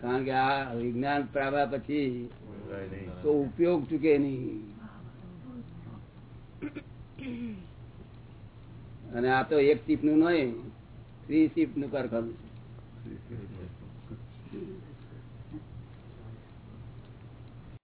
કારણ કે આ વિજ્ઞાન પ્રાવા પછી તો ઉપયોગ ચૂકે નહીં. અને આ તો એક ટીપનું નહીં થ્રી શિફ્ટનું કારખાનું